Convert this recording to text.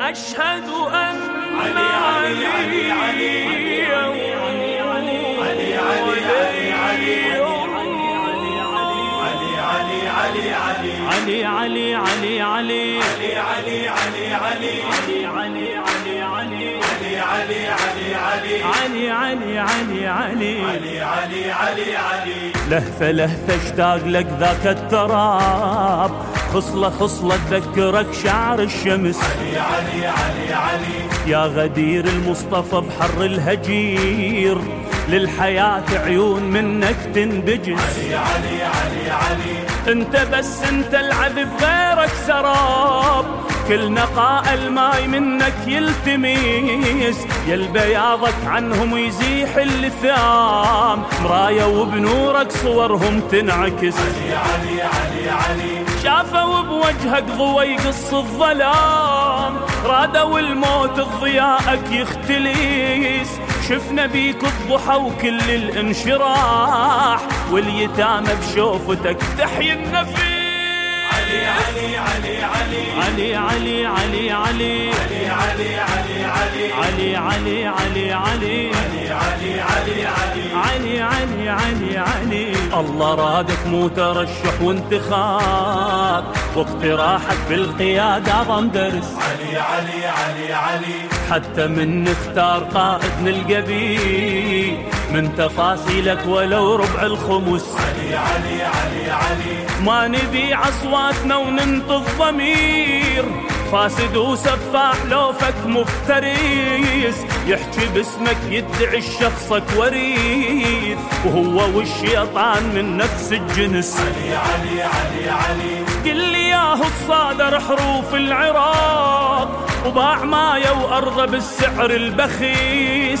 أشهد أن علي علي علي علي علي علي علي علي علي علي علي علي علي علي علي علي علي علي علي. علي علي علي علي. لهفة لهفة اشتاق لك ذاك التراب. خصلة خصلة تذكرك شعر الشمس. علي علي علي علي. يا غدير المصطفى بحر الهجير. للحياة عيون منك تنبجس. علي علي علي علي. انت بس انت العذب غيرك سراب. كل نقاء الماي منك يلتميس يا البياضك عنهم يزيح اللثام. مراية وبنورك صورهم تنعكس. علي علي علي علي شافوا بوجهك ضوى يقص الظلام. رادوا الموت ضياءك يختليس شفنا بيك الضحى وكل الانشراح. واليتامى بشوفتك تحيي النفيس. علي علي علي علي علي علي علي علي علي علي علي علي علي علي علي علي علي الله رادك مو ترشح وانتخاب واقتراحك بالقيادة أعظم درس. علي علي علي علي حتى من نختار قائد نلقى بيه. من تفاصيلك ولو ربع الخمس. علي علي علي علي. ما نبيع أصواتنا وننطي الضمير فاسد وسفاح لو فك مفتريس. يحكي باسمك يدعي شخصك وريث. وهو والشيطان من نفس الجنس. علي علي علي علي. قل لي ياهو الصادر حروف العراق. وباع مايه وارضه بالسعر البخيس.